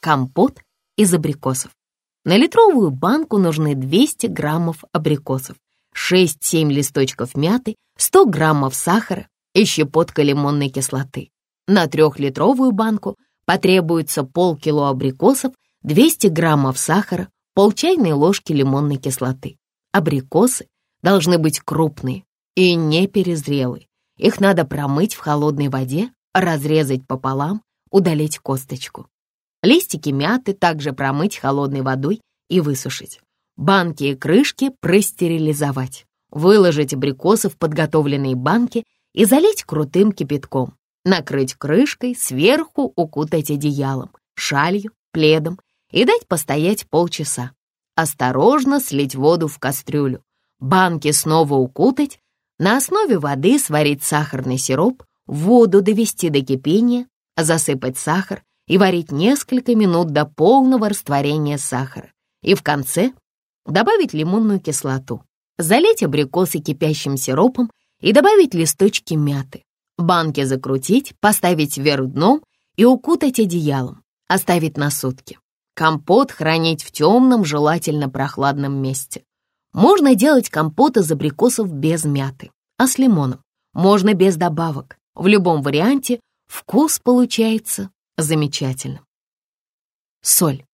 компот из абрикосов. На литровую банку нужны 200 граммов абрикосов, 6-7 листочков мяты, 100 граммов сахара и щепотка лимонной кислоты. На трехлитровую банку потребуется полкило абрикосов, 200 граммов сахара, пол чайной ложки лимонной кислоты. Абрикосы должны быть крупные и не перезрелые. Их надо промыть в холодной воде, разрезать пополам, удалить косточку. Листики мяты также промыть холодной водой и высушить. Банки и крышки простерилизовать. Выложить абрикосы в подготовленные банки и залить крутым кипятком. Накрыть крышкой, сверху укутать одеялом, шалью, пледом и дать постоять полчаса. Осторожно слить воду в кастрюлю. Банки снова укутать, на основе воды сварить сахарный сироп, воду довести до кипения, засыпать сахар и варить несколько минут до полного растворения сахара. И в конце добавить лимонную кислоту, залить абрикосы кипящим сиропом и добавить листочки мяты. Банки закрутить, поставить вверх дном и укутать одеялом, оставить на сутки. Компот хранить в темном, желательно прохладном месте. Можно делать компот из абрикосов без мяты, а с лимоном. Можно без добавок. В любом варианте вкус получается замечательным. Соль.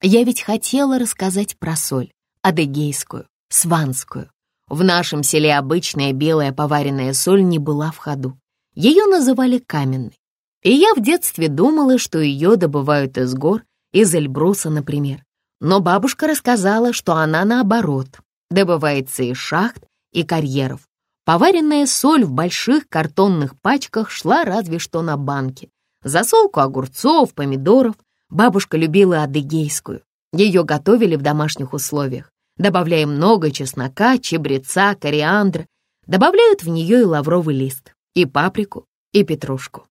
Я ведь хотела рассказать про соль, адыгейскую, сванскую. В нашем селе обычная белая поваренная соль не была в ходу. Ее называли каменной. И я в детстве думала, что ее добывают из гор, из Эльбруса, например. Но бабушка рассказала, что она наоборот, добывается из шахт и карьеров. Поваренная соль в больших картонных пачках шла разве что на банке. Засолку огурцов, помидоров. Бабушка любила адыгейскую. Ее готовили в домашних условиях, добавляя много чеснока, чебреца, кориандра. Добавляют в нее и лавровый лист и паприку, и петрушку.